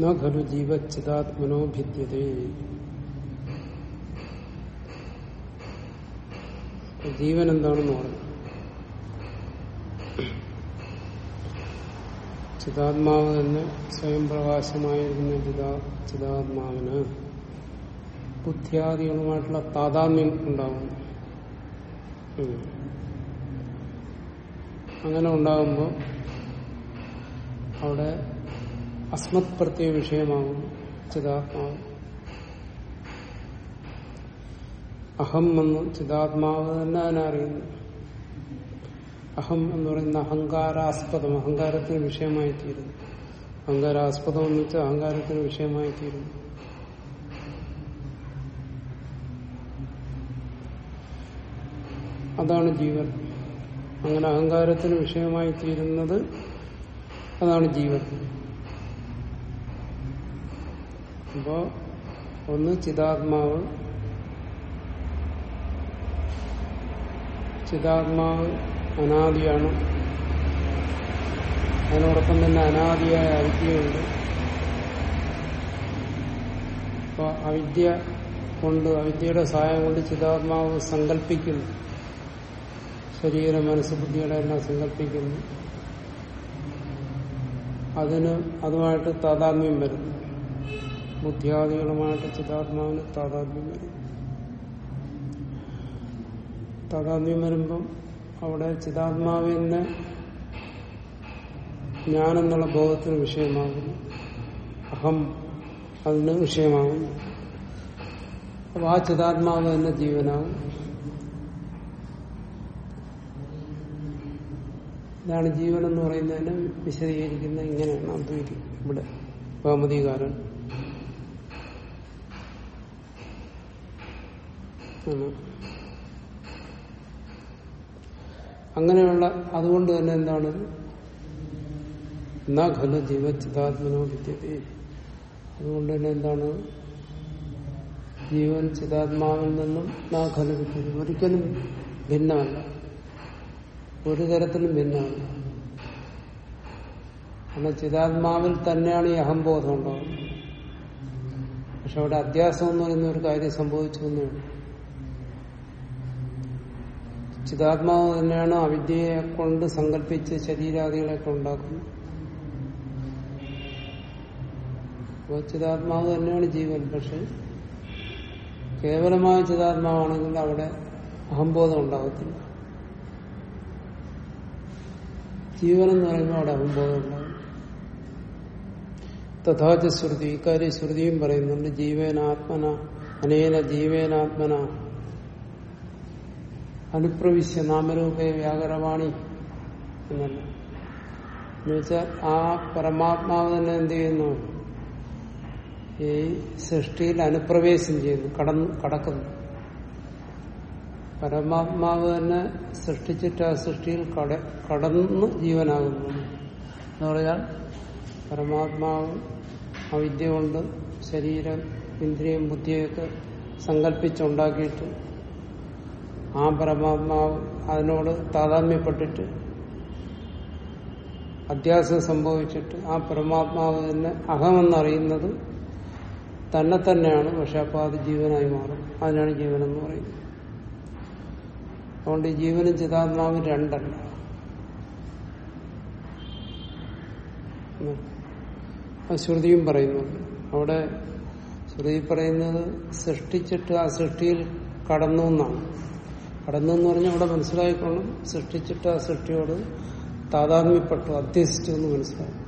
ന ജീവചിതാത്മനോ ഭിദ്യതേ ജീവൻ എന്താണെന്ന് പറഞ്ഞു ചിതാത്മാവ് തന്നെ സ്വയം പ്രകാശമായിരിക്കുന്ന ചിതാ ചിതാത്മാവിന് ബുദ്ധിയാദികളുമായിട്ടുള്ള താതാത്മ്യം ഉണ്ടാകുന്നു അങ്ങനെ ഉണ്ടാകുമ്പോൾ അവിടെ അസ്മത് പ്രത്യേക വിഷയമാകും ചിതാത്മാവ്. അഹം എന്ന് ചിതാത്മാവ് തന്നെ അതിനറിയുന്നു അഹം എന്ന് പറയുന്ന അഹങ്കാരാസ്പദം അഹങ്കാരത്തിന് വിഷയമായി തീരുന്നു അഹങ്കാരാസ്പദം എന്ന് വെച്ചാൽ അഹങ്കാരത്തിന് വിഷയമായി തീരുന്നു അതാണ് ജീവൻ. അങ്ങനെ അഹങ്കാരത്തിന് വിഷയമായി തീരുന്നത് അതാണ് ജീവൻ. അപ്പോ ഒന്ന് ചിതാത്മാവ് ചിതാത്മാവ് അനാദിയാണ്. അതിനോടൊപ്പം തന്നെ അനാദിയായ അവിദ്യയുണ്ട്. അപ്പൊ അവിദ്യ കൊണ്ട് അവിദ്യയുടെ സഹായം കൊണ്ട് ചിതാത്മാവ് സങ്കല്പിക്കുന്നു. ശരീരം മനസ്സ് ബുദ്ധിയുടെ എല്ലാം സങ്കല്പിക്കുന്നു. അതിന് അതുമായിട്ട് താതാത്മ്യം വരുന്നു. ബുദ്ധിയാദികളുമായിട്ട് ചിതാത്മാവിന് താതാത്മ്യം വരും. താതാത്മ്യം വരുമ്പം അവിടെ ചിതാത്മാവിന് ഞാനെന്നുള്ള ബോധത്തിന് വിഷയമാകുന്നു. അഹം അതിന് വിഷയമാകുന്നു. അപ്പൊ ആ ചിതാത്മാവ് തന്നെ ജീവനാകും ഇതാണ് ജീവൻ എന്ന് പറയുന്നതിന് വിശദീകരിക്കുന്ന ഇങ്ങനെയാണ് അദ്വൈതി ഇവിടെ ഭാമതികാരൻ അങ്ങനെയുള്ള അതുകൊണ്ട് തന്നെ എന്താണ്? എന്നാ ഖലു ജീവചിതാത്മനോ വിദ്യതേ അതുകൊണ്ട് തന്നെ എന്താണ്? ജീവൻ ചിതാത്മാവിൽ നിന്നും നാ ഖല വിദ്യത ഒരിക്കലും ഭിന്നമല്ല. ഒരു തരത്തിലും ഭിന്നമല്ല. കാരണം ചിതാത്മാവിൽ തന്നെയാണ് ഈ അഹംബോധം ഉണ്ടാകുന്നത് പക്ഷെ അവിടെ അധ്യാസം എന്ന് പറയുന്ന ഒരു കാര്യം സംഭവിച്ചു എന്നേ ചിതാത്മാവ് തന്നെയാണ് അവിദ്യയെ കൊണ്ട് സങ്കല്പിച്ച് ശരീരാദികളെയൊക്കെ ഉണ്ടാക്കുന്നത്. അപ്പോൾ ചിതാത്മാവ് തന്നെയാണ് ജീവൻ. പക്ഷെ കേവലമായ ചിതാത്മാവാണെങ്കിൽ അവിടെ അഹംബോധം ഉണ്ടാകത്തില്ല. ജീവൻ എന്ന് പറയുമ്പോൾ അവിടെ അഹംബോധം ഉണ്ടാകും. തഥാച ശ്രുതി. ഇക്കാര്യം ശ്രുതിയും പറയുന്നുണ്ട്. ജീവേനാത്മന അനേന ജീവേനാത്മന. അനുപ്രവിശ്യ നാമരൂപേ വ്യാകരവാണി എന്നല്ല. എന്നുവെച്ചാൽ ആ പരമാത്മാവ് തന്നെ എന്ത് ചെയ്യുന്നു? ഈ സൃഷ്ടിയിൽ അനുപ്രവേശം ചെയ്യുന്നു കടന്നു കടക്കുന്നു. പരമാത്മാവ് തന്നെ സൃഷ്ടിച്ചിട്ട് ആ സൃഷ്ടിയിൽ കട കടന്ന് ജീവനാകുന്നു. എന്ന് പറഞ്ഞാൽ പരമാത്മാവ് അവിദ്യ കൊണ്ട് ശരീരം ഇന്ദ്രിയം ബുദ്ധിയൊക്കെ സങ്കല്പിച്ചുണ്ടാക്കിയിട്ട് ആ പരമാത്മാവ് അതിനോട് താതാമ്യപ്പെട്ടിട്ട് അധ്യാസം സംഭവിച്ചിട്ട് ആ പരമാത്മാവ് തന്നെ അഹമെന്നറിയുന്നത് തന്നെ തന്നെയാണ് പക്ഷെ അപ്പോൾ അത് ജീവനായി മാറും. അതിനാണ് ജീവനെന്ന് പറയുന്നത്. അതുകൊണ്ട് ജീവനും ചിതാത്മാവും രണ്ടല്ല. ശ്രുതിയും പറയുന്നുണ്ട്. അവിടെ ശ്രുതി പറയുന്നത് സൃഷ്ടിച്ചിട്ട് ആ സൃഷ്ടിയിൽ കടന്നു എന്നാണ്. കടന്നു പറഞ്ഞാൽ അവിടെ മനസ്സിലായിക്കൊള്ളും സൃഷ്ടിച്ചിട്ട് ആ സൃഷ്ടിയോട് താതാത്മ്യപ്പെട്ടു അധ്യസിച്ചു എന്ന് മനസ്സിലാവും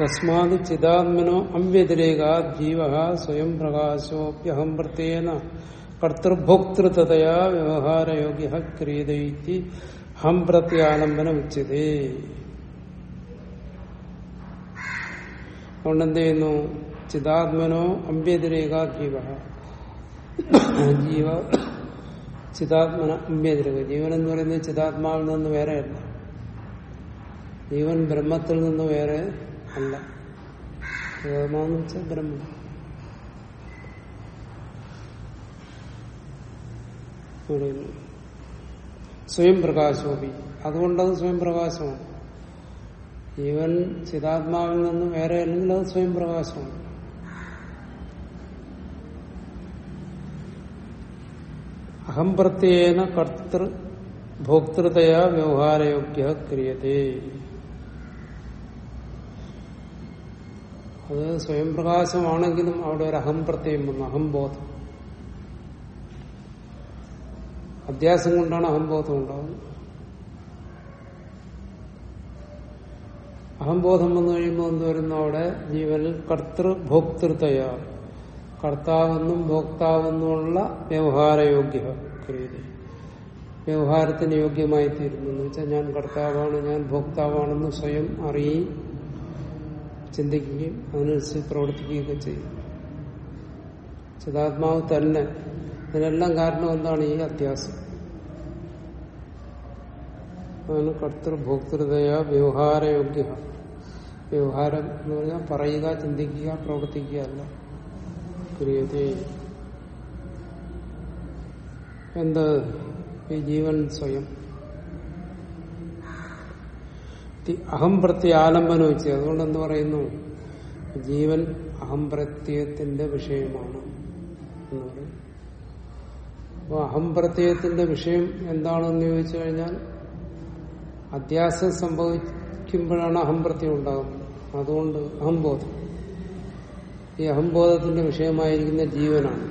തസ്മാത് ചിതാത്മനോ അവ്യതിരേക ജീവ സ്വയം പ്രകാശോപ്യഹം പ്രത്യേന കർത്തൃഭോക്തൃതയാ വ്യവഹാരയോഗ്യ ക്രിയതയിത്തി ഹം പ്രത്യാലംബനം ഉച്ചതേ അതുകൊണ്ട് എന്ത് ചെയ്യുന്നു ചിതാത്മനോ അമ്പ്യതിരേക ജീവ ജീവ ചിതാത്മന അമ്പ്യതിരക ജീവൻ എന്ന് പറയുന്നത് ചിതാത്മാവിൽ നിന്ന് വേറെയല്ല ജീവൻ ബ്രഹ്മത്തിൽ നിന്ന് വേറെ അല്ല. ചിതാത്മാവെന്ന് വെച്ചാൽ സ്വയം പ്രകാശോപി അതുകൊണ്ടത് സ്വയം പ്രകാശമാണ് ജീവൻ ചിതാത്മാവിൽ നിന്ന് വേറെ അല്ലെങ്കിൽ അത് സ്വയം പ്രകാശമാണ്. അഹം പ്രത്യേന കർത്തൃ ഭോക്തൃതയാ വ്യവഹാരയോഗ്യ ക്രിയതേ അത് സ്വയം പ്രകാശമാണെങ്കിലും അവിടെ ഒരു അഹം പ്രത്യയം വന്നു അഹംബോധം അധ്യാസം കൊണ്ടാണ് അഹംബോധം ഉണ്ടാകുന്നത് അഹംബോധം വന്നു കഴിയുമ്പോൾ എന്ത് വരുന്നു അവിടെ? ജീവനിൽ കർത്തൃ ഭോക്തൃതയ. കർത്താവെന്നും ഭോക്താവെന്നുമുള്ള വ്യവഹാരയോഗ്യ ക്രിയത വ്യവഹാരത്തിന് യോഗ്യമായി തീരുന്നു എന്ന് വെച്ചാൽ ഞാൻ കർത്താവാണ് ഞാൻ ഭോക്താവാണെന്ന് സ്വയം അറിയുകയും ചിന്തിക്കുകയും അതിനനുസരിച്ച് പ്രവർത്തിക്കുകയൊക്കെ ചെയ്യും. ചിതാത്മാവ് തന്നെ. ഇതിനെല്ലാം കാരണം എന്താണ് ഈ അത്യാസം? അതാണ് കർത്തൃഭോക്തൃതയ വ്യവഹാരയോഗ്യ വ്യവഹാരം എന്ന് പറഞ്ഞാൽ പറയുക ചിന്തിക്കുക പ്രവർത്തിക്കുക അല്ല. ക്രിയതേ എന്ത്? ഈ ജീവൻ സ്വയം. അഹം പ്രത്യ ആലംബനം വെച്ച് അതുകൊണ്ട് എന്ത് പറയുന്നു? ജീവൻ അഹം പ്രത്യയത്തിന്റെ വിഷയമാണ് എന്ന് പറയും. അപ്പോൾ അഹം പ്രത്യയത്തിന്റെ വിഷയം എന്താണെന്ന് ചോദിച്ചു കഴിഞ്ഞാൽ അധ്യാസം സംഭവിക്കുമ്പോഴാണ് അഹംപ്രത്യം ഉണ്ടാകുന്നത് അതുകൊണ്ട് അഹംബോധം. ഈ അഹംബോധത്തിന്റെ വിഷയമായിരിക്കുന്ന ജീവനാണ്.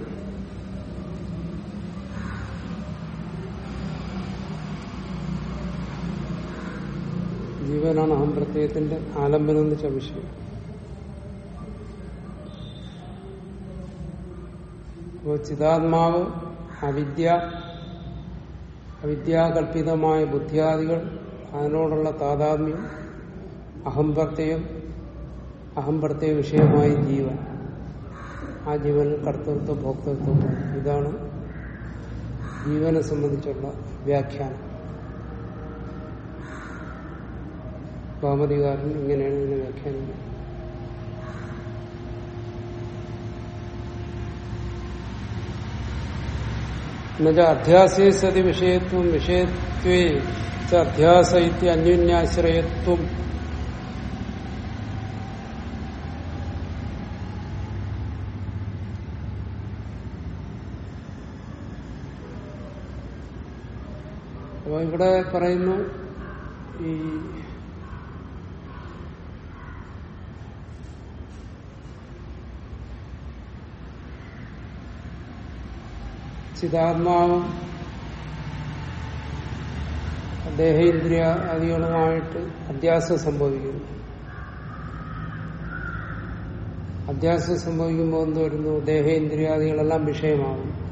ജീവനാണ് അഹംപ്രത്യയത്തിന്റെ ആലംബനം എന്ന് വെച്ച വിഷയം. അപ്പോൾ ചിതാത്മാവ് അവിദ്യ അവിദ്യാകൽപിതമായ ബുദ്ധിയാദികൾ അതിനോടുള്ള താതാത്മ്യം അഹംപ്രത്യയം അഹംപ്രത്യ വിഷയമായി ജീവൻ ആ ജീവനിൽ കർത്തൃത്വ ഭോക്തൃത്വം ഇതാണ് ജീവനെ സംബന്ധിച്ചുള്ള വ്യാഖ്യാനം. ഭാമതികാരൻ ഇങ്ങനെയാണ് ഇതിനെ വ്യാഖ്യാനിക്കുന്നത്. എന്നുവെച്ചാൽ അധ്യാസേ സതി വിഷയത്വം വിഷയത്വേ അധ്യാസ ഇത്യ അന്യോന്യാശ്രയത്വം അപ്പൊ ഇവിടെ പറയുന്നു ഈ ചിതാത്മാവും ദേഹേന്ദ്രിയാദികളുമായിട്ട് അധ്യാസം സംഭവിക്കുന്നു. അധ്യാസം സംഭവിക്കുമ്പോൾ എന്ത് വരുന്നു? ദേഹേന്ദ്രിയാദികളെല്ലാം വിഷയമാകും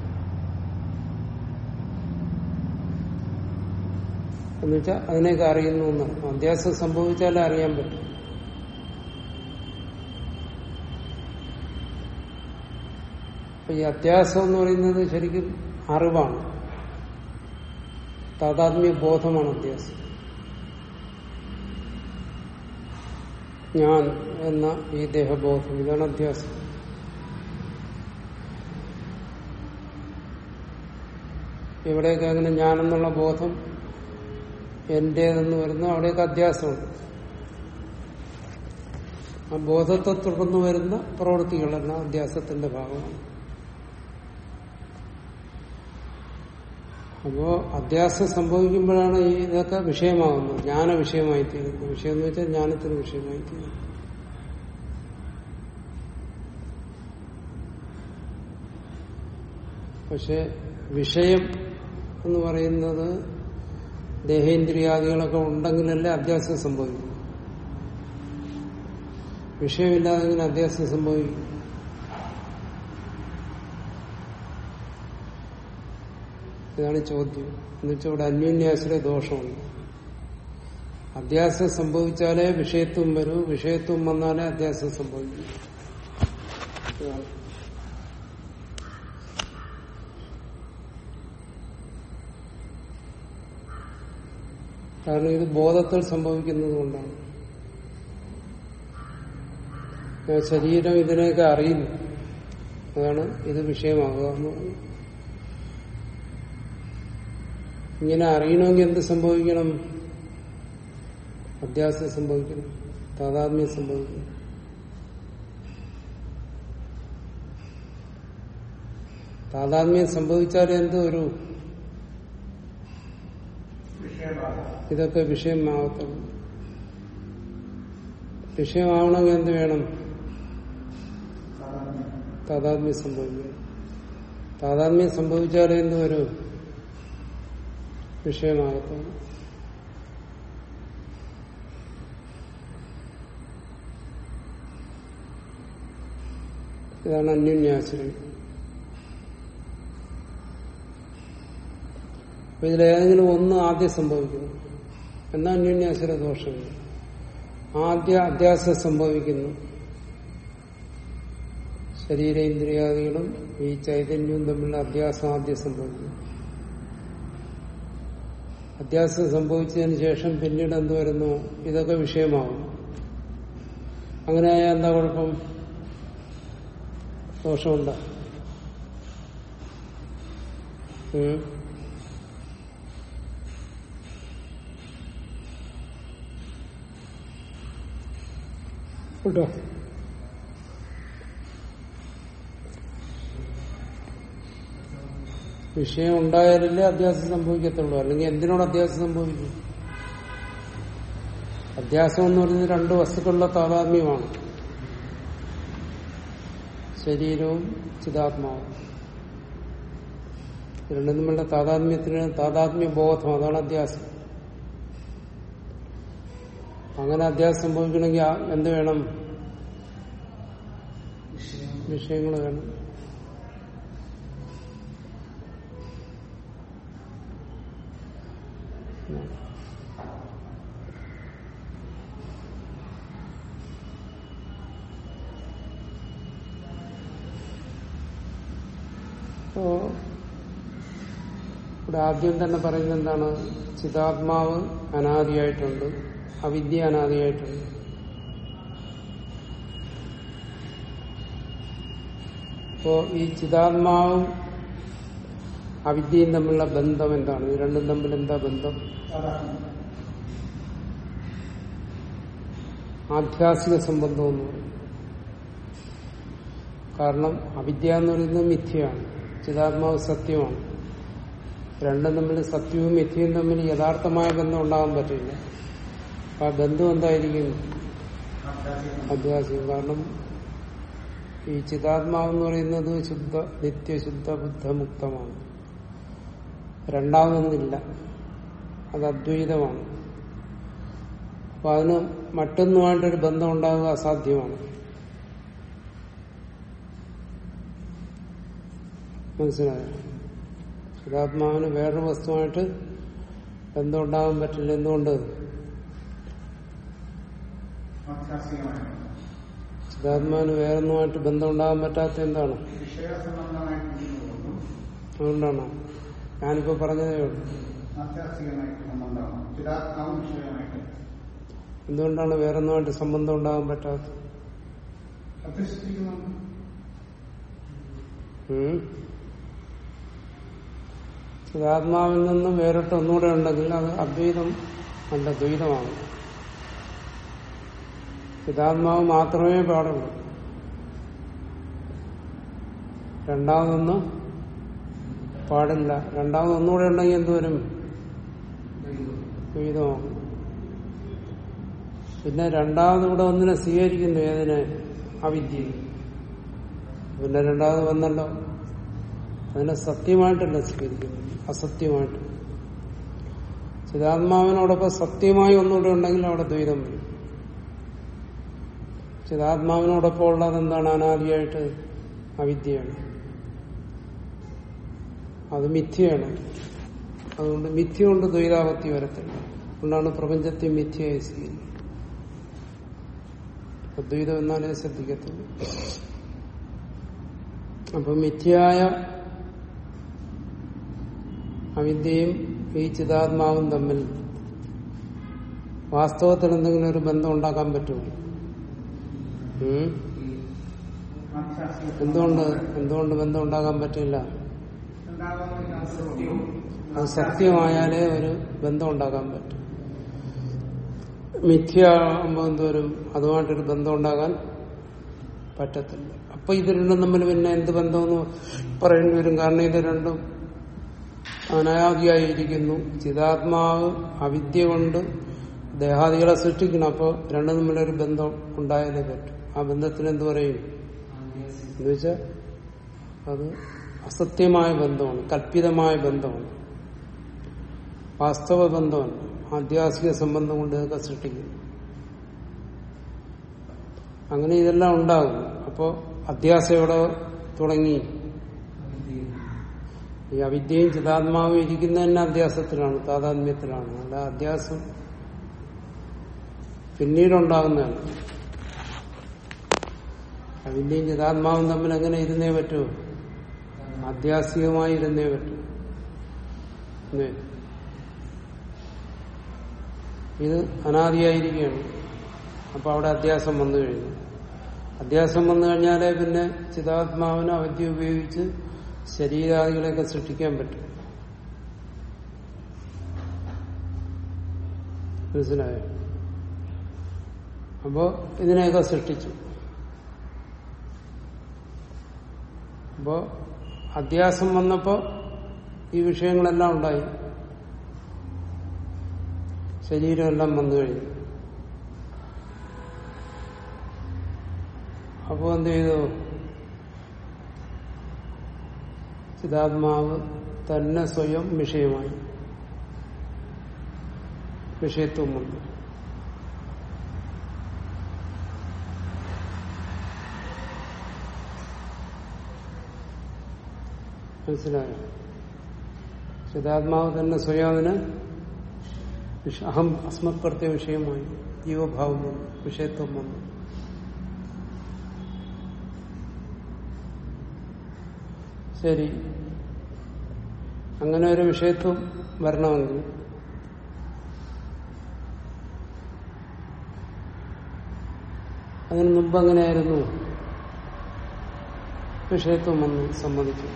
എന്നുവെച്ചാൽ അതിനെയൊക്കെ അറിയുന്നു എന്നാണ് അധ്യാസം സംഭവിച്ചാലേ അറിയാൻ പറ്റും. ഈ അത്യാസം എന്ന് പറയുന്നത് ശരിക്കും അറിവാണ്. താതാത്മ്യ ബോധമാണ് അത്യാസം. ഞാൻ എന്ന ഈ ദേഹബോധം ഇതാണ് അധ്യാസം എവിടെയൊക്കെ അങ്ങനെ ഞാനെന്നുള്ള ബോധം എന്റേതെന്ന് വരുന്നു അവിടെയൊക്കെ അധ്യാസമുണ്ട് ആ ബോധത്തെ തുടർന്ന് വരുന്ന പ്രവൃത്തികളെല്ലാം അധ്യാസത്തിന്റെ ഭാഗമാണ്. അപ്പോ അധ്യാസം സംഭവിക്കുമ്പോഴാണ് ഈ ഇതൊക്കെ വിഷയമാകുന്നത്. ജ്ഞാന വിഷയമായി തീരുന്നത്. വിഷയം എന്ന് വെച്ചാൽ ജ്ഞാനത്തിന് വിഷയമായി തീരുന്നു പക്ഷെ വിഷയം എന്ന് പറയുന്നത് ദേഹേന്ദ്രിയാദികളൊക്കെ ഉണ്ടെങ്കിലല്ലേ അധ്യാസം സംഭവിക്കും. വിഷയമില്ലാതെ ഇങ്ങനെ അധ്യാസം സംഭവിക്കും? ഇതാണ് ചോദ്യം. എന്നുവെച്ചാൽ ഇവിടെ അന്യോന്യാസിലെ ദോഷമുണ്ട് അധ്യാസം സംഭവിച്ചാലേ വിഷയത്വം വരൂ വിഷയത്വം വന്നാലേ അധ്യാസം സംഭവിക്കും. കാരണം ഇത് ബോധത്തിൽ സംഭവിക്കുന്നത് കൊണ്ടാണ്. ശരീരം ഇതിനെയൊക്കെ അറിയുന്നു. അതാണ് ഇത് വിഷയമാകുക എന്ന് ഇങ്ങനെ അറിയണമെങ്കിൽ എന്ത് സംഭവിക്കണം? അധ്യാസം സംഭവിക്കണം. താതാത്മ്യം സംഭവിക്കണം. താതാത്മ്യം സംഭവിച്ചാൽ എന്ത് ഒരു ഇതൊക്കെ വിഷയമാകത്തുള്ളൂ വിഷയമാവണമെങ്കിൽ എന്ത് വേണം? താതാത്മ്യം സംഭവിക്കണം താതാത്മ്യം സംഭവിച്ചാലേ എന്ത് വരും? വിഷയമാകത്തുള്ളൂ ഇതാണ് അന്യോന്യാശ്രയം. അപ്പൊ ഇതിലേതെങ്കിലും ഒന്ന് ആദ്യം സംഭവിക്കുന്നു. എന്നാ അന്യോന്യാശ്രയ ദോഷമില്ല ആദ്യ അധ്യാസം സംഭവിക്കുന്നു. ശരീര ശരീരേന്ദ്രിയാദികളും ഈ ചൈതന്യവും തമ്മിലുള്ള അധ്യാസം ആദ്യം സംഭവിക്കുന്നു. അധ്യാസം സംഭവിച്ചതിന് ശേഷം പിന്നീട് എന്ത് വരുന്നു? ഇതൊക്കെ വിഷയമാകും അങ്ങനെയായ എന്താ കുഴപ്പം? ദോഷമുണ്ട്? കേട്ടോ വിഷയം ഉണ്ടായാലല്ലേ അധ്യാസം സംഭവിക്കത്തുള്ളൂ. അല്ലെങ്കിൽ എന്തിനോട് അധ്യാസം സംഭവിക്കും? അധ്യാസം എന്ന് പറയുന്നത് രണ്ട് വസ്തുക്കളുടെ താതാത്മ്യമാണ്. ശരീരവും ചിതാത്മാവും. രണ്ടും തമ്മിലുള്ള താതാത്മ്യത്തിന് താതാത്മ്യ ബോധം അതാണ് അധ്യാസം അങ്ങനെ അധ്യാസം സംഭവിക്കണമെങ്കിൽ എന്ത് വേണം? വിഷയങ്ങൾ വേണം. ആദ്യം തന്നെ പറയുന്നത് എന്താണ്? ചിതാത്മാവ് അനാദിയായിട്ടുണ്ട്. അവിദ്യ അനാദിയായിട്ടുണ്ട് അപ്പോ ഈ ചിതാത്മാവും അവിദ്യയും തമ്മിലുള്ള ബന്ധം എന്താണ്? ഈ രണ്ടും തമ്മിൽ എന്താ ബന്ധം? ആധ്യാത്മിക സംബന്ധം എന്ന് പറയും. കാരണം അവിദ്യ എന്ന് പറയുന്നത് മിഥ്യയാണ്. ചിതാത്മാവ് സത്യമാണ്. രണ്ടും തമ്മിൽ സത്യവും മിഥ്യയും തമ്മിൽ യഥാർത്ഥമായ ബന്ധം ഉണ്ടാകാൻ പറ്റില്ല. ആ ബന്ധം എന്തായിരിക്കും? അധ്യാസികം കാരണം ഈ ചിതാത്മാവ് എന്ന് പറയുന്നത് ശുദ്ധ നിത്യശുദ്ധ ബുദ്ധമുക്തമാണ്. രണ്ടാമതൊന്നില്ല അത് അദ്വൈതമാണ്. അപ്പൊ അതിന് മറ്റൊന്നുമായിട്ടൊരു ബന്ധം ഉണ്ടാകുക അസാധ്യമാണ്. മനസ്സിലായോ? ചിതാത്മാവിന് വേറൊരു വസ്തുവായിട്ട് ബന്ധം ഉണ്ടാകാൻ പറ്റില്ല. എന്തുകൊണ്ട്? ചിതാത്മാവിന് വേറൊന്നുമായിട്ട് ബന്ധം ഉണ്ടാകാൻ പറ്റാത്ത എന്താണ്? അതുകൊണ്ടാണോ. ഞാനിപ്പോ പറഞ്ഞതേ ഉള്ളൂ. എന്തുകൊണ്ടാണ് വേറൊന്നുമായിട്ട് സംബന്ധം ഉണ്ടാകാൻ പറ്റാത്തത്? ചിതാത്മാവിൽ നിന്നും വേറിട്ട് ഒന്നുകൂടെ ഉണ്ടെങ്കിൽ അത് അദ്വൈതം അല്ല ദ്വൈതമാണ്. ചിതാത്മാവ് മാത്രമേ പാടുള്ളൂ. രണ്ടാമതൊന്നും പാടില്ല. രണ്ടാമതൊന്നുകൂടെ ഉണ്ടെങ്കിൽ എന്തുവരും ദ്വൈതമാകും പിന്നെ രണ്ടാമത് ഇവിടെ ഒന്നിനെ സ്വീകരിക്കുന്നു. ഏതിനെ? അവിദ്യ പിന്നെ രണ്ടാമത് വന്നല്ലോ. അതിനെ സത്യമായിട്ടല്ല സ്വീകരിക്കുന്നു അസത്യമായിട്ട്. ചിതാത്മാവിനോടൊപ്പം സത്യമായി ഒന്നുകൂടെ ഉണ്ടെങ്കിൽ അവിടെ ദ്വൈതം വരും. ചിതാത്മാവിനോടൊപ്പം ഉള്ളത് എന്താണ്? അനാദിയായിട്ട് അവിദ്യയാണ്. അത് മിഥ്യയാണ്. അതുകൊണ്ട് മിഥ്യ കൊണ്ട് ദ്വൈതാപത്തി വരത്തില്ല. അതുകൊണ്ടാണ് പ്രപഞ്ചത്തെ മിഥ്യയായി സ്വീകരിക്കുന്നത്. അദ്വൈതം എന്നാലേ ശ്രദ്ധിക്കത്തുള്ളൂ അപ്പൊ മിഥ്യയായ അവിദ്യയും ഈ ചിതാത്മാവും തമ്മിൽ വാസ്തവത്തിൽ എന്തെങ്കിലും ഒരു ബന്ധം ഉണ്ടാക്കാൻ പറ്റുമോ? ഉം? എന്തുകൊണ്ട് എന്തുകൊണ്ട് ബന്ധം ഉണ്ടാകാൻ പറ്റില്ല? അത് സത്യമായാലേ ഒരു ബന്ധം ഉണ്ടാക്കാൻ പറ്റും. മിഥ്യ ആകുമ്പോൾ എന്തോരും അതുമായിട്ടൊരു ബന്ധം ഉണ്ടാകാൻ പറ്റത്തില്ല. അപ്പൊ ഇത് രണ്ടും തമ്മിൽ പിന്നെ എന്ത് ബന്ധമെന്ന് പറയേണ്ടി വരും? കാരണം ഇത് രണ്ടും അനാദിയായിരിക്കുന്നു. ചിതാത്മാവ് അവിദ്യ കൊണ്ട് ദേഹാദികളെ സൃഷ്ടിക്കണം അപ്പോൾ രണ്ടും തമ്മിലൊരു ബന്ധം ഉണ്ടായാലേ പറ്റും. ബന്ധത്തിന് എന്ത് പറയും? എന്നുവെച്ചാൽ അത് അസത്യമായ ബന്ധമാണ് കല്പിതമായ ബന്ധമാണ്. വാസ്തവ ബന്ധമല്ല ആധ്യാത്മിക സംബന്ധം കൊണ്ട് ഇതൊക്കെ സൃഷ്ടിക്കുന്നു അങ്ങനെ ഇതെല്ലാം ഉണ്ടാകും. അപ്പോ അധ്യാസ എവിടെ തുടങ്ങി? ഈ അവിദ്യയും ചിതാത്മാവും ഇരിക്കുന്ന തന്നെ അധ്യാസത്തിലാണ് താതാത്മ്യത്തിലാണ്. അല്ല അധ്യാസം പിന്നീടുണ്ടാകുന്നതാണ് അവിദ്യയും ചിതാത്മാവും തമ്മിൽ എങ്ങനെ ഇരുന്നേ പറ്റൂ. ആധ്യാത്മികമായി ഇരുന്നേ പറ്റൂ? ഇത് അനാദിയായിരിക്കുകയാണ്. അപ്പൊ അവിടെ അധ്യാസം വന്നു കഴിഞ്ഞു. അധ്യാസം വന്നു കഴിഞ്ഞാലേ പിന്നെ ചിതാത്മാവിന് അവധി ഉപയോഗിച്ച് ശരീരാദികളെയൊക്കെ സൃഷ്ടിക്കാൻ പറ്റും. മനസ്സിലായോ? അപ്പോ ഇതിനെയൊക്കെ സൃഷ്ടിച്ചു. അപ്പോ അധ്യാസം വന്നപ്പോ ഈ വിഷയങ്ങളെല്ലാം ഉണ്ടായി. ശരീരമെല്ലാം വന്നു കഴിഞ്ഞു. അപ്പോ എന്ത് ചെയ്തു? ചിതാത്മാവ് തന്നെ സ്വയം വിഷയമായി. വിഷയത്വം വന്നു. മനസ്സിലായോ? ചിതാത്മാവ് തന്നെ സ്വയം അഹം അസ്മത്പ്രത്യ വിഷയമായി. ജീവഭാവം വന്നു വിഷയത്വം വന്നു. ശരി. അങ്ങനെ ഒരു വിഷയത്വം വരണമെങ്കിൽ അതിനു മുമ്പ് അങ്ങനെയായിരുന്നു വിഷയത്വം വന്നു സമ്മതിച്ചു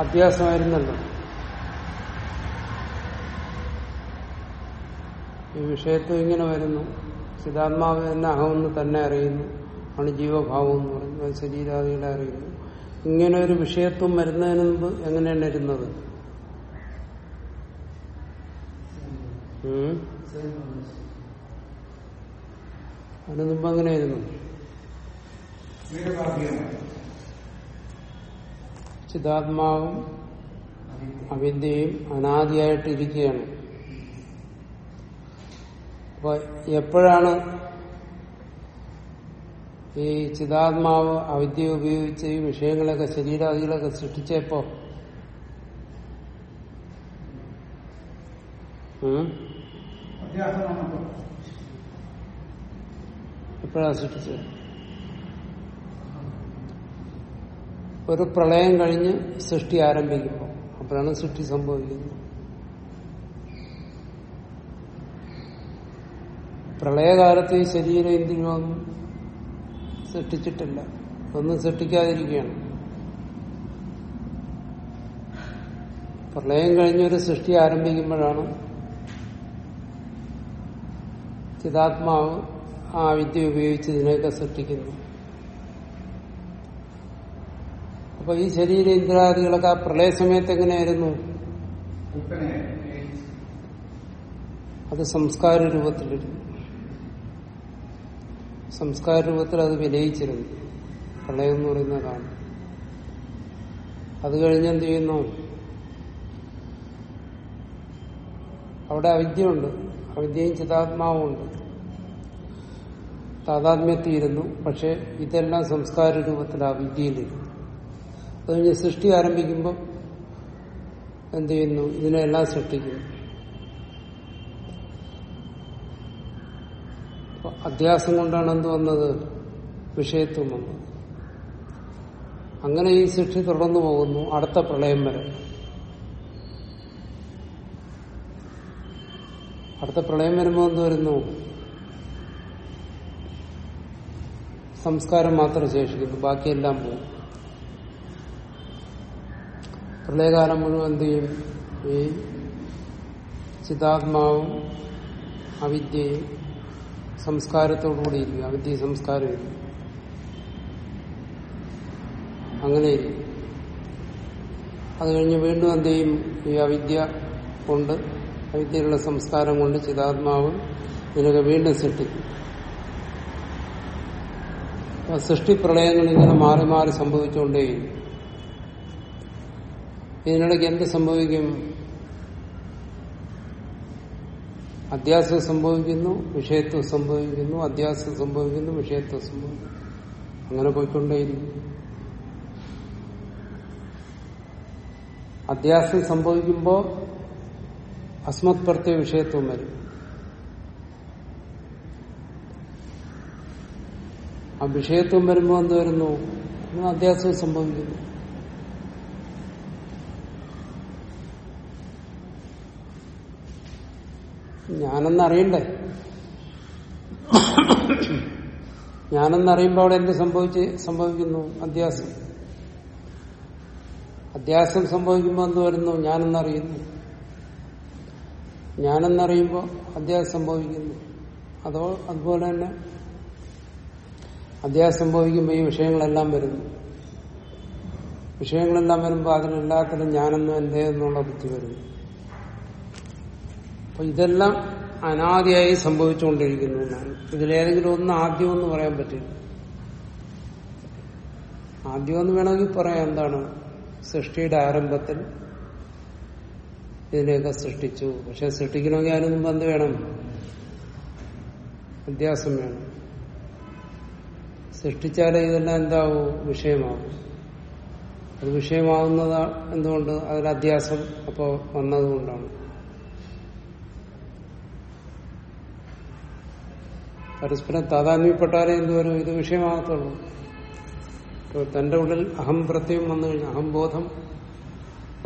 അധ്യാസമായിരുന്നല്ലോ ഈ വിഷയത്വം ഇങ്ങനെ വരുന്നു. ചിതാത്മാവ് തന്നെ അഹമെന്ന് തന്നെ അറിയുന്നു. ആണ് ജീവഭാവം എന്ന് പറയുന്നു അത് ശരീരാദികളെ അറിയുന്നു. ഇങ്ങനെ ഒരു വിഷയത്വം വരുന്നതിന് മുമ്പ് എങ്ങനെയാണ് ഇരുന്നത്? അതിന് മുമ്പ് എങ്ങനെയായിരുന്നു ചിതാത്മാവും അവിദ്യയും അനാദിയായിട്ടിരിക്കുകയാണ്. അപ്പൊ എപ്പോഴാണ് ഈ ചിതാത്മാവ് അവിദ്യ ഉപയോഗിച്ച് ഈ വിഷയങ്ങളൊക്കെ ശരീരാദികളൊക്കെ സൃഷ്ടിച്ചപ്പോ? എപ്പോഴാണ് എപ്പോഴാ സൃഷ്ടിച്ചത്? ഒരു പ്രളയം കഴിഞ്ഞ് സൃഷ്ടി ആരംഭിക്കുമ്പോൾ അപ്പോഴാണ് സൃഷ്ടി സംഭവിക്കുന്നത് പ്രളയകാലത്ത് ഈ ശരീരം എന്തിനും സൃഷ്ടിച്ചിട്ടില്ല. ഒന്നും സൃഷ്ടിക്കാതിരിക്കുകയാണ്. പ്രളയം കഴിഞ്ഞൊരു സൃഷ്ടി ആരംഭിക്കുമ്പോഴാണ് ചിതാത്മാവ് ആ വിദ്യ ഉപയോഗിച്ച് ഇതിനെയൊക്കെ സൃഷ്ടിക്കുന്നു അപ്പൊ ഈ ശരീര ഇന്ദ്രാദികളൊക്കെ ആ പ്രളയ സമയത്ത് എങ്ങനെയായിരുന്നു? അത് സംസ്കാര രൂപത്തിലിരുന്നു. സംസ്കാര രൂപത്തിൽ അത് വിലയിച്ചിരുന്നു. പ്രളയം എന്ന് പറയുന്നതാണ് അത് കഴിഞ്ഞ് എന്ത് ചെയ്യുന്നു? അവിടെ അവിദ്യയുണ്ട്. അവിദ്യയും ചിതാത്മാവും ഉണ്ട് താതാത്മ്യത്തിയിരുന്നു പക്ഷെ ഇതെല്ലാം സംസ്കാര രൂപത്തിൽ ആ വിദ്യയിലിരുന്നു അത് കഴിഞ്ഞ് സൃഷ്ടി ആരംഭിക്കുമ്പോൾ എന്ത് ചെയ്യുന്നു? ഇതിനെല്ലാം സൃഷ്ടിക്കുന്നു. അധ്യാസം കൊണ്ടാണ് എന്ത് വന്നത്? വിഷയത്വം വന്നത്. അങ്ങനെ ഈ സൃഷ്ടി തുടർന്നു പോകുന്നു അടുത്ത പ്രളയം വരെ. അടുത്ത പ്രളയം വരുമ്പോൾ എന്ത് വരുന്നു? സംസ്കാരം മാത്രം ശേഷിക്കുന്നു ബാക്കിയെല്ലാം പോകും. പ്രളയകാലം മുഴുവൻ എന്ത് ചെയ്യും? ഈ ചിതാത്മാവും അവിദ്യയും സംസ്കാരത്തോടുകൂടി ഇരിക്കും. അവിദ്യ സംസ്കാരം ഇരിക്കും. അങ്ങനെ ഇരിക്കും. അത് കഴിഞ്ഞ് വീണ്ടും എന്ത് ചെയ്യും? ഈ അവിദ്യ കൊണ്ട് അവിദ്യയിലുള്ള സംസ്കാരം കൊണ്ട് ചിതാത്മാവ് ഇതിനൊക്കെ വീണ്ടും സൃഷ്ടിക്കും. സൃഷ്ടി പ്രളയങ്ങൾ ഇങ്ങനെ മാറി മാറി സംഭവിച്ചുകൊണ്ടേയിരിക്കും. ഇതിനിടയ്ക്ക് എന്ത് സംഭവിക്കും? അധ്യാസം സംഭവിക്കുന്നു വിഷയത്വം സംഭവിക്കുന്നു അധ്യാസം സംഭവിക്കുന്നു വിഷയത്വം സംഭവിക്കുന്നു. അങ്ങനെ പോയിക്കൊണ്ടേയിരിക്കും. അധ്യാസം സംഭവിക്കുമ്പോൾ അസ്മത് പ്രത്യ വിഷയത്വം വരും. ആ വിഷയത്വം വരുമ്പോൾ എന്ത് വരുന്നു? അധ്യാസം സംഭവിക്കുന്നു. ഞാനെന്നറിയണ്ടേ? ഞാനെന്നറിയുമ്പോൾ അവിടെ എന്ത് സംഭവിച്ച് സംഭവിക്കുന്നു? അധ്യാസം. അധ്യാസം സംഭവിക്കുമ്പോൾ എന്ത് വരുന്നു? ഞാനെന്നറിയുന്നു. ഞാനെന്നറിയുമ്പോൾ അധ്യാസം സംഭവിക്കുന്നു. അതോ അതുപോലെ തന്നെ അധ്യാസം സംഭവിക്കുമ്പോൾ ഈ വിഷയങ്ങളെല്ലാം വരുന്നു. വിഷയങ്ങളെല്ലാം വരുമ്പോൾ അതിനെല്ലാത്തിനും ഞാനെന്നും എന്തേ എന്നുള്ള ബുദ്ധി വരുന്നു. അപ്പൊ ഇതെല്ലാം അനാദിയായി സംഭവിച്ചുകൊണ്ടിരിക്കുന്നു. ഇതിലേതെങ്കിലും ഒന്ന് ആദ്യം എന്ന് പറയാൻ പറ്റില്ല. ആദ്യം എന്ന് വേണമെങ്കിൽ പറയാം എന്താണ് സൃഷ്ടിയുടെ ആരംഭത്തിൽ ഇതിനെയൊക്കെ സൃഷ്ടിച്ചു. പക്ഷെ സൃഷ്ടിക്കണമെങ്കിൽ അതിനൊന്നും മുമ്പ് എന്ത് വേണം? വ്യത്യാസം വേണം. സൃഷ്ടിച്ചാലേ ഇതെല്ലാം എന്താവും? വിഷയമാവും. അത് വിഷയമാവുന്നത് എന്തുകൊണ്ട്? അതിൽ അധ്യാസം അപ്പോൾ വന്നതുകൊണ്ടാണ്. പരസ്പരം താതാത്മ്യപ്പെട്ടാലേ എന്തുവരും ഇത് വിഷയമാകത്തുള്ളൂ. ഇപ്പോൾ തന്റെ ഉള്ളിൽ അഹം പ്രത്യം വന്നു കഴിഞ്ഞാൽ അഹംബോധം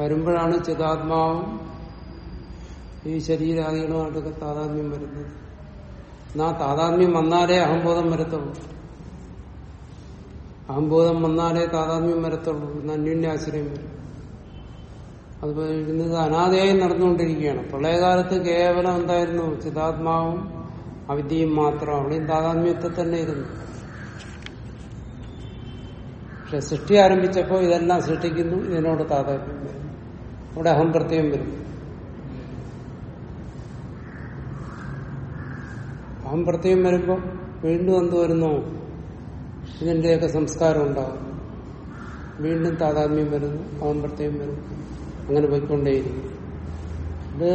വരുമ്പോഴാണ് ചിതാത്മാവും ഈ ശരീരാദികളുമായിട്ടൊക്കെ താതാത്മ്യം വരുന്നത്. എന്നാ താതാത്മ്യം വന്നാലേ അഹംബോധം വരത്തുള്ളൂ. അഹംബോധം വന്നാലേ താതാത്മ്യം വരത്തുള്ളൂ. എന്ന് അന്യോന്യാശ്രയം വരും. അതുപോലെ ഇത് അനാഥയായി നടന്നുകൊണ്ടിരിക്കുകയാണ്. പ്രളയകാലത്ത് കേവലം എന്തായിരുന്നു? ചിതാത്മാവും അവിദ്യയും മാത്രം അവിടെയും താതാത്മ്യത്തെ തന്നെ ഇരുന്നു. പക്ഷെ സൃഷ്ടി ആരംഭിച്ചപ്പോൾ ഇതെല്ലാം സൃഷ്ടിക്കുന്നു. ഇതിനോട് താതാത്മ്യം വരുന്നു അവിടെ അഹം പ്രത്യേകം വരും. അഹം പ്രത്യേകം വരുമ്പോൾ വീണ്ടും എന്ത് വരുന്നു? ഇതിന്റെയൊക്കെ സംസ്കാരം ഉണ്ടാകും വീണ്ടും താതാത്മ്യം വരുന്നു. അഹം പ്രത്യേകം വരുന്നു അങ്ങനെ പോയിക്കൊണ്ടേയിരിക്കും ഇത്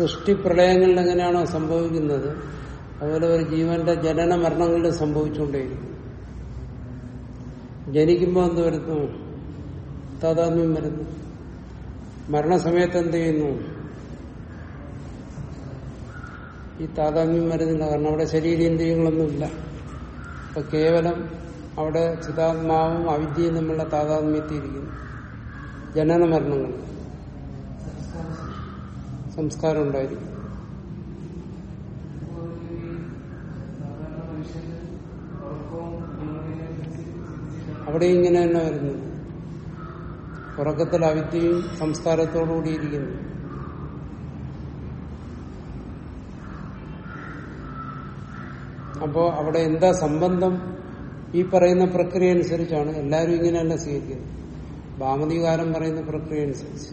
സൃഷ്ടി പ്രളയങ്ങളിൽ എങ്ങനെയാണോ സംഭവിക്കുന്നത് അതുപോലെ ഒരു ജീവന്റെ ജനന മരണങ്ങളിൽ സംഭവിച്ചുകൊണ്ടേയിരിക്കും. ജനിക്കുമ്പോൾ എന്ത് വരുന്നു? താതാത്മ്യം വരുന്നു. മരണസമയത്ത് എന്ത് ചെയ്യുന്നു? ഈ താതാത്മ്യം വരുന്നില്ല. കാരണം അവിടെ ശരീരേന്ദ്രിയങ്ങളൊന്നുമില്ല. അപ്പൊ കേവലം അവിടെ ചിതാത്മാവും അവിദ്യയും തമ്മിലുള്ള താതാത്മ്യത്തിയിരിക്കുന്നു ജനന മരണങ്ങൾ. സംസ്കാരം ഉണ്ടായിരിക്കും. അവിടെ ഇങ്ങനെ തന്നെ വരുന്നു. ഉറക്കത്തിൽ അവിദ്യയും സംസ്കാരത്തോടുകൂടി ഇരിക്കുന്നു. അപ്പോ അവിടെ എന്താ സംബന്ധം? ഈ പറയുന്ന പ്രക്രിയ അനുസരിച്ചാണ് എല്ലാവരും ഇങ്ങനെയല്ല സ്വീകരിക്കുന്നത്. ഭാമതികാരം പറയുന്ന പ്രക്രിയ അനുസരിച്ച്.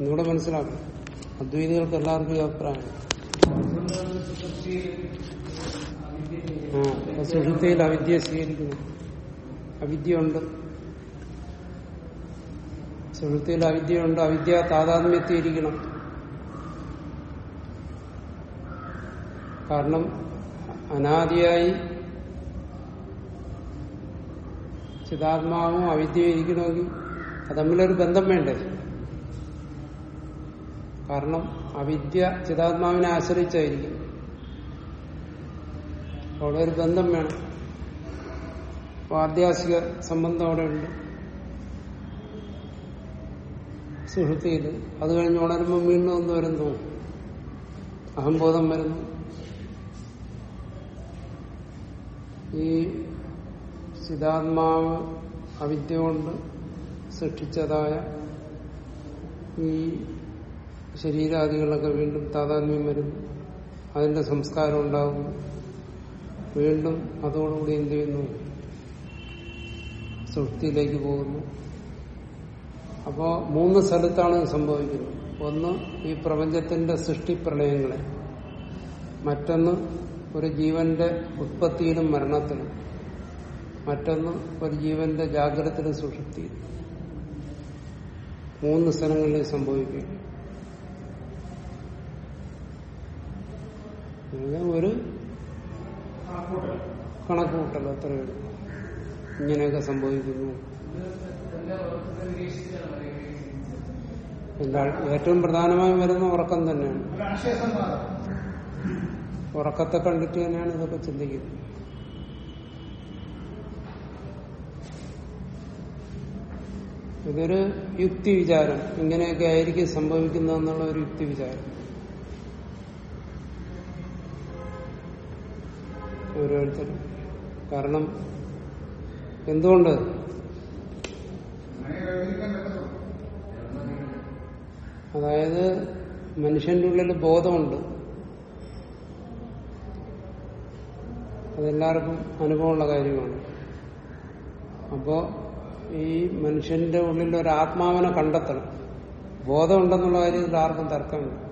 ഒന്നുകൂടെ മനസ്സിലാക്കണം. അദ്വൈതികൾക്ക് എല്ലാവർക്കും ഈ അഭിപ്രായം. ആ സുഷുപ്തിയിൽ അവിദ്യ സ്വീകരിക്കുന്നു. അവിദ്യ ഉണ്ട് സുഷുപ്തിയിൽ അവിദ്യ ഉണ്ട് അവിദ്യ താതാത്മ്യത്തിയിരിക്കണം. കാരണം അനാദിയായി ചിതാത്മാവും അവിദ്യയും ഇരിക്കണമെങ്കിൽ അത് തമ്മിലൊരു ബന്ധം വേണ്ടേ? കാരണം അവിദ്യ ചിതാത്മാവിനെ ആശ്രയിച്ചായിരിക്കും. അവിടെ ഒരു ബന്ധം വേണം. ആധ്യാസിക സംബന്ധം അവിടെ ഉണ്ട്. സുഹൃത്തിയിൽ അത് കഴിഞ്ഞ് ഉണരുമ്പോൾ വീണ്ടും ഒന്ന് വരുന്നു അഹംബോധം വരുന്നു. ഈ ചിതാത്മാവ് അവിദ്യ കൊണ്ട് സൃഷ്ടിച്ചതായ ഈ ശരീരാദികളൊക്കെ വീണ്ടും താതാത്മ്യം വരുന്നു അതിന്റെ സംസ്കാരം ഉണ്ടാകുന്നു വീണ്ടും അതോടുകൂടി എന്ത് ചെയ്യുന്നു? സൃഷ്ടിയിലേക്ക് പോകുന്നു. അപ്പോ മൂന്ന് സ്ഥലത്താണ് സംഭവിക്കുന്നത്. ഒന്ന് ഈ പ്രപഞ്ചത്തിന്റെ സൃഷ്ടി പ്രളയങ്ങളെ മറ്റൊന്ന് ഒരു ജീവന്റെ ഉത്പത്തിയിലും മരണത്തിലും. മറ്റൊന്ന് ഒരു ജീവന്റെ ജാഗ്രതത്തിലും സുഷുപ്തിയിലും. മൂന്ന് സ്ഥലങ്ങളിൽ സംഭവിക്കും. ഇത് ഒരു കണക്കുകൂട്ടൽ അത്രയേ ഇങ്ങനെയൊക്കെ സംഭവിക്കുന്നു. ഏറ്റവും പ്രധാനമായും വരുന്ന ഉറക്കം തന്നെയാണ്. ഉറക്കത്തെ കണ്ടിട്ട് തന്നെയാണ് ഇതൊക്കെ ചിന്തിക്കുന്നത്. ഇതൊരു യുക്തി വിചാരം ഇങ്ങനെയൊക്കെ ആയിരിക്കും സംഭവിക്കുന്നതെന്നുള്ള ഒരു യുക്തി വിചാരം ഓരോരുത്തരും. കാരണം എന്തുകൊണ്ട്? അതായത് മനുഷ്യന്റെ ഉള്ളിൽ ബോധമുണ്ട്. അതെല്ലാവർക്കും അനുഭവമുള്ള കാര്യമാണ്. അപ്പോ ഈ മനുഷ്യന്റെ ഉള്ളിൽ ഒരു ആത്മാവിനെ കണ്ടെത്തണം. ബോധമുണ്ടെന്നുള്ള കാര്യത്തിൽ ആർക്കും തർക്കമില്ല.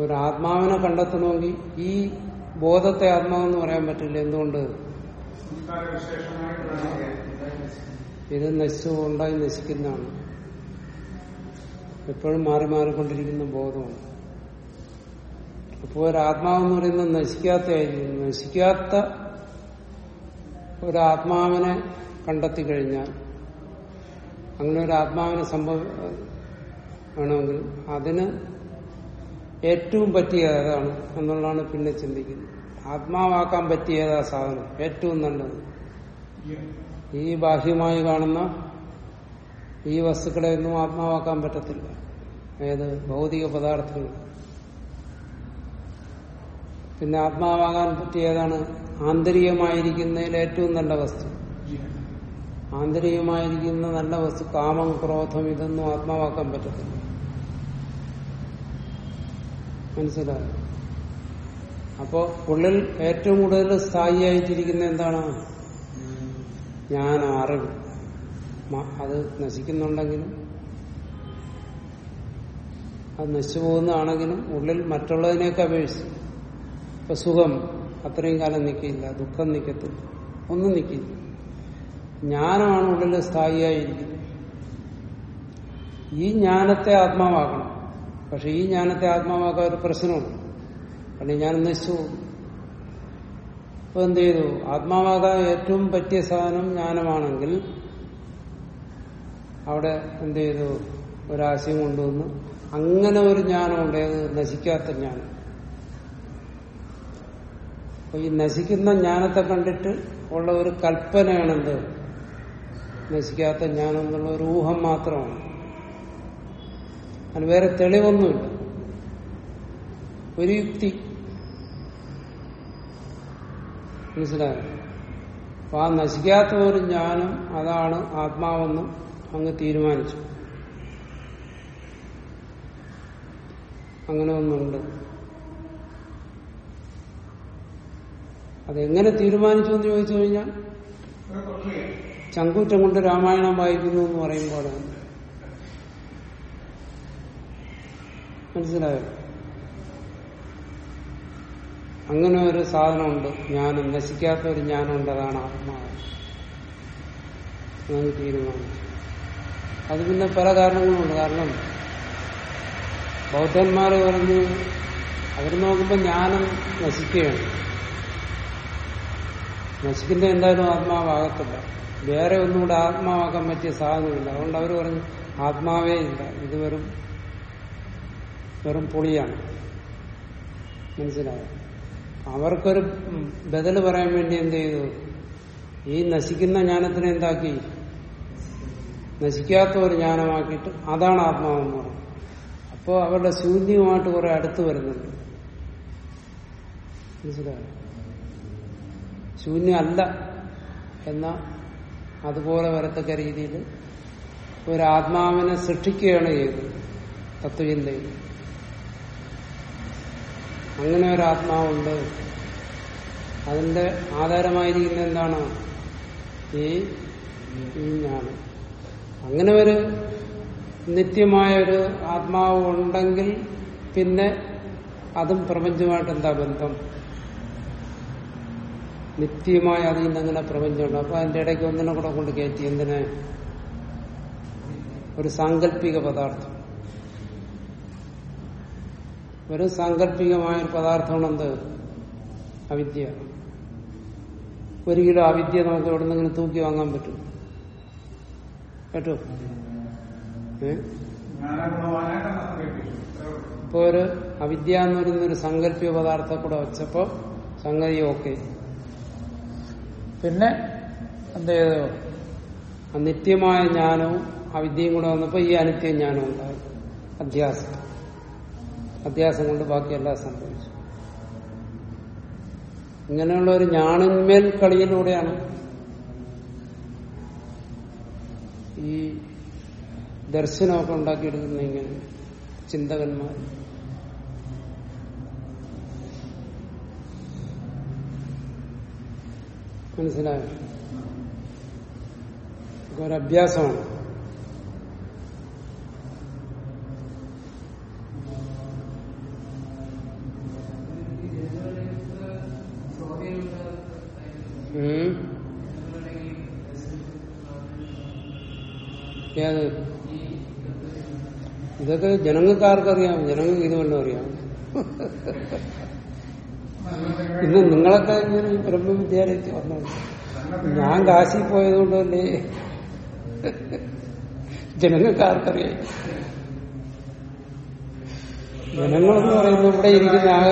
ഒരു ആത്മാവിനെ കണ്ടെത്തണമെങ്കിൽ ഈ ബോധത്തെ ആത്മാവെന്ന് പറയാൻ പറ്റില്ല. എന്തുകൊണ്ട്? ഇത് നശിച്ചു ഉണ്ടായി നശിക്കുന്നതാണ്. എപ്പോഴും മാറി മാറിക്കൊണ്ടിരിക്കുന്ന ബോധമാണ്. അപ്പോൾ ഒരു ആത്മാവെന്ന് പറയുന്നത് നശിക്കാത്തയായിരിക്കും നശിക്കാത്ത ഒരു ആത്മാവിനെ കണ്ടെത്തി കഴിഞ്ഞാൽ അങ്ങനെ ഒരു ആത്മാവിനെ സംഭവ വേണമെങ്കിൽ അതിന് ഏറ്റവും പറ്റിയ ഏതാണ് എന്നുള്ളതാണ് പിന്നെ ചിന്തിക്കുന്നത്. ആത്മാവാക്കാൻ പറ്റിയ സാധനം? ഏറ്റവും നല്ലത്. ഈ ബാഹ്യമായി കാണുന്ന ഈ വസ്തുക്കളെ ഒന്നും ആത്മാവാക്കാൻ പറ്റത്തില്ല. ഏത്? ഭൗതിക പദാർത്ഥങ്ങൾ. പിന്നെ ആത്മാവാകാൻ പറ്റിയതാണ് ആന്തരികമായിരിക്കുന്നതിൽ ഏറ്റവും നല്ല വസ്തു. ആന്തരികമായിരിക്കുന്ന നല്ല വസ്തു കാമം ക്രോധം ഇതൊന്നും ആത്മാവാക്കാൻ പറ്റത്തില്ല. മനസ്സിലായോ അപ്പോ ഉള്ളിൽ ഏറ്റവും കൂടുതൽ സ്ഥായിയായിട്ടിരിക്കുന്ന എന്താണ്? ഞാൻ അറിവ് അത് നശിക്കുന്നുണ്ടെങ്കിലും അത് നശിച്ചു പോകുന്നതാണെങ്കിലും ഉള്ളിൽ മറ്റുള്ളതിനെയൊക്കെ അപേക്ഷിച്ച്. ഇപ്പൊ സുഖം അത്രയും കാലം നിൽക്കില്ല ദുഃഖം നിൽക്കത്തില്ല ഒന്നും നിൽക്കില്ല ജ്ഞാനമാണ് ഉള്ളിൽ സ്ഥായിയായിരിക്കുന്നത്. ഈ ജ്ഞാനത്തെ ആത്മാവാക്കണം പക്ഷെ ഈ ജ്ഞാനത്തെ ആത്മാവാക്കാൻ ഒരു പ്രശ്നമുണ്ട്. കാരണം ഞാൻ നശിച്ചു അപ്പൊ എന്ത് ചെയ്തു? ആത്മാവാകാൻ ഏറ്റവും പറ്റിയ സാധനം ജ്ഞാനമാണെങ്കിൽ അവിടെ എന്ത് ചെയ്തു? ഒരാശയം കൊണ്ടുവന്നു. അങ്ങനെ ഒരു ജ്ഞാനമുണ്ട്. അത് നശിക്കാത്ത ജ്ഞാനം. അപ്പൊ ഈ നശിക്കുന്ന ജ്ഞാനത്തെ കണ്ടിട്ട് ഉള്ള ഒരു കൽപ്പനയാണെന്ത്? നശിക്കാത്ത ജ്ഞാനം എന്നുള്ള ഒരു ഊഹം മാത്രമാണ്. അതിന് വേറെ തെളിവൊന്നുമില്ല. ഒരു യുക്തി. മനസ്സിലായോ? അപ്പൊ ആ നശിക്കാത്ത ഒരു ജ്ഞാനം അതാണ് ആത്മാവെന്നും അങ്ങ് തീരുമാനിച്ചു. അങ്ങനെ ഒന്നുണ്ട് അതെങ്ങനെ തീരുമാനിച്ചു എന്ന് ചോദിച്ചു കഴിഞ്ഞാൽ ചങ്കൂറ്റം കൊണ്ട് രാമായണം വായിക്കുന്നു എന്ന് പറയുമ്പോൾ മനസ്സിലായോ? അങ്ങനെ ഒരു സാധനമുണ്ട്. ജ്ഞാനം നശിക്കാത്ത ഒരു ജ്ഞാനമുണ്ട് അതാണ് ആത്മാവ്. അങ്ങനെ തീരുമാനിച്ചു. അത് പിന്നെ പല കാരണങ്ങളുണ്ട് കാരണം ബൗദ്ധന്മാർ പറഞ്ഞ് അവർ നോക്കുമ്പോൾ ജ്ഞാനം നശിക്കുകയാണ് നശിക്കുന്ന എന്തായാലും ആത്മാവാകത്തില്ല. വേറെ ഒന്നുകൂടെ ആത്മാവാക്കാൻ പറ്റിയ സാധനമില്ല. അതുകൊണ്ട് അവർ പറഞ്ഞു ആത്മാവേ ഇല്ല. ഇത് വെറും വെറും പൊളിയാണ്. മനസ്സിലായോ? അവർക്കൊരു ബദൽ പറയാൻ വേണ്ടി എന്ത് ചെയ്തു? ഈ നശിക്കുന്ന ജ്ഞാനത്തിനെ എന്താക്കി? നശിക്കാത്ത ഒരു ജ്ഞാനമാക്കിയിട്ട് അതാണ് ആത്മാവെന്ന് പറഞ്ഞു. അപ്പോ അവരുടെ ശൂന്യമായിട്ട് കുറെ അടുത്ത് വരുന്നുണ്ട്. മനസ്സിലായോ? ശൂന്യമല്ല എന്ന അതുപോലെ വരത്തക്ക രീതിയിൽ ഒരു ആത്മാവിനെ സൃഷ്ടിക്കുകയാണ് ചെയ്തത്. തത്വചിന്തയിൽ. അങ്ങനെ ഒരു ആത്മാവുണ്ട്. അതിന്റെ ആധാരമായിരിക്കുന്ന എന്താണ്? ഈ ഞാൻ അങ്ങനെ ഒരു നിത്യമായ ഒരു ആത്മാവ് ഉണ്ടെങ്കിൽ പിന്നെ അതും പ്രപഞ്ചമായിട്ട് എന്താ ബന്ധം? നിത്യമായ അതിൽ നിന്ന് അങ്ങനെ പ്രപഞ്ചമുണ്ട്. അപ്പൊ അതിന്റെ ഇടയ്ക്ക് ഒന്നിനെ കൂടെ കൊണ്ട് കയറ്റി എന്തിനെ? ഒരു സാങ്കല്പിക പദാർത്ഥം. ഒരു സാങ്കല്പികമായ ഒരു പദാർത്ഥമാണ് എന്ത് അവിദ്യ. ഒരു കിലോ അവിദ്യ നമുക്ക് എവിടെ നിന്നെങ്കിലും തൂക്കി വാങ്ങാൻ പറ്റും? കേട്ടോ? ഇപ്പൊ ഒരു അവിദ്യ എന്ന് പറയുന്ന ഒരു സങ്കല്പിക പദാർത്ഥം കൂടെ വെച്ചപ്പോ സംഗതി ഓക്കെ. പിന്നെ എന്ത് ചെയ്തു? നിത്യമായ ജ്ഞാനവും അവിദ്യയും കൂടെ വന്നപ്പോ ഈ അനിത്യ ജ്ഞാനം ഉണ്ടായി. അധ്യാസം. അധ്യാസം കൊണ്ട് ബാക്കിയെല്ലാം സംഭവിച്ചു. ഇങ്ങനെയുള്ള ഒരു ഞാണിന്മേൽ കളിയിലൂടെയാണ് ഈ ദർശനമൊക്കെ ഉണ്ടാക്കിയെടുക്കുന്ന ഇങ്ങനെ ചിന്തകന്മാർ. മനസ്സിലായോ? ഒരഭ്യാസമാണ് ഉം. ഏത് ഇതൊക്കെ ജനങ്ങൾക്ക് ആർക്കറിയാം ജനങ്ങൾക്ക് ഇത് വല്ലതും അറിയാം. ഇന്ന് നിങ്ങളൊക്കെ ഇങ്ങനെ ബ്രഹ്മവിദ്യാലയത്തിൽ വന്നു? ഞാൻ കാശി പോയതുകൊണ്ടല്ലേ? ജനങ്ങൾക്ക് ആർക്കറിയാം ജനങ്ങളെന്ന് പറയുമ്പോൾ ഇവിടെ ഇരിക്കുന്ന ആ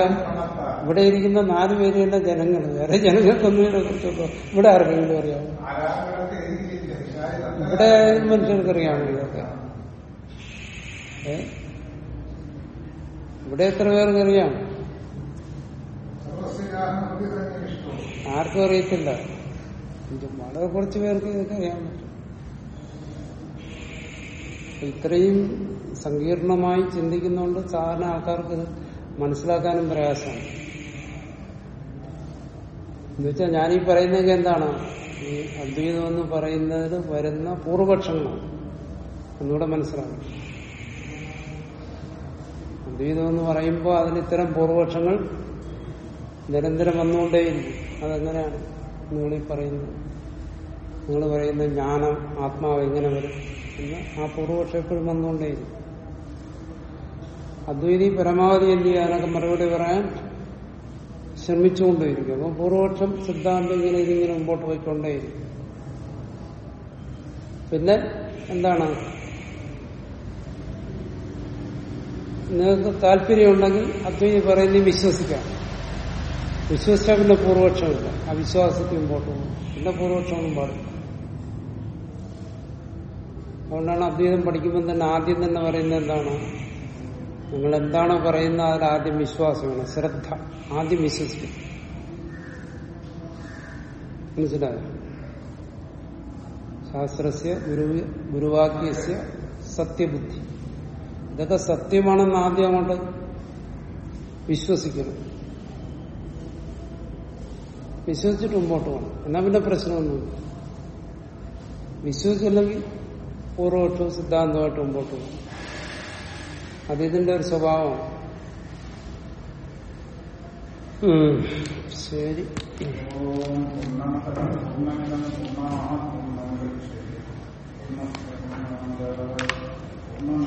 ഇവിടെ ഇരിക്കുന്ന നാല് പേര് തന്നെ ജനങ്ങൾ. വേറെ ജനങ്ങൾക്കൊന്നും കുറിച്ചൊന്നും ഇവിടെ ആർക്കെങ്കിലും അറിയാമോ? ഇവിടെ മനുഷ്യർക്കറിയാമോ ഇതൊക്കെ? ഇവിടെ എത്ര പേർക്ക് അറിയാം ആർക്കും അറിയത്തില്ല. വളരെ കുറച്ച് പേർക്ക് ഇതൊക്കെ അറിയാൻ പറ്റും. ഇത്രയും സങ്കീർണമായി ചിന്തിക്കുന്നതുകൊണ്ട് സാധാരണ ആൾക്കാർക്ക് മനസ്സിലാക്കാനും പ്രയാസമാണ്. എന്നുവെച്ചാൽ ഞാനീ പറയുന്നതൊക്കെ എന്താണ്? ഈ അദ്വൈതം എന്ന് പറയുന്നതിൽ വരുന്ന പൂർവപക്ഷങ്ങളാണ് ഒന്നുകൂടെ മനസ്സിലാക്കണം. അദ്വൈതം എന്ന് പറയുമ്പോൾ അതിന് ഇത്തരം പൂർവപക്ഷങ്ങൾ നിരന്തരം വന്നുകൊണ്ടേയിരിക്കും. അതെങ്ങനെയാണ് നിങ്ങളീ പറയുന്നത്? നിങ്ങൾ പറയുന്ന ജ്ഞാനം ആത്മാവ് എങ്ങനെ വരും? എന്ന് ആ പൂർവപക്ഷം എപ്പോഴും വന്നുകൊണ്ടേയിരിക്കും. അദ്വൈതി പരമാവധി എന്ത് ചെയ്യാനൊക്കെ മറുപടി പറയാൻ ശ്രമിച്ചുകൊണ്ടേയിരിക്കും. അപ്പം പൂർവപക്ഷം സിദ്ധാന്തം ഇങ്ങനെ ഇതിങ്ങനെ മുമ്പോട്ട് പോയിക്കൊണ്ടേയിരിക്കും. പിന്നെ എന്താണ്? നിങ്ങൾക്ക് താല്പര്യമുണ്ടെങ്കിൽ അദ്വൈതി പറയുന്നത് വിശ്വസിക്കാം. വിശ്വസിച്ചാൽ പിന്നെ ആ വിശ്വാസത്തിന് മുമ്പോട്ട് പോകും. പിന്നെ പൂർവപക്ഷമൊന്നും പാടില്ല. അതുകൊണ്ടാണ് അദ്വൈതം പഠിക്കുമ്പോൾ തന്നെ ആദ്യം തന്നെ പറയുന്നത് എന്താണ്? നിങ്ങൾ എന്താണോ പറയുന്നത് അതിൽ ആദ്യം വിശ്വാസമാണ്. ശ്രദ്ധ. ആദ്യം വിശ്വസിക്കും മനസ്സിലായോ? ശാസ്ത്രസ്യ ഗുരു ഗുരുവാക്യസ്യ സത്യബുദ്ധി. ഇതൊക്കെ സത്യമാണെന്ന് ആദ്യം അങ്ങോട്ട് വിശ്വസിക്കണം വിശ്വസിച്ചിട്ട് മുമ്പോട്ട് പോകണം. എന്നാ പിന്നെ പ്രശ്നമൊന്നുമില്ല വിശ്വസിച്ചില്ലെങ്കിൽ പൂർവപക്ഷവും സിദ്ധാന്തമായിട്ട് മുമ്പോട്ട് പോകും അത് ഇതിന്റെ ഒരു സ്വഭാവമാണ്. ശരി. പൂർണ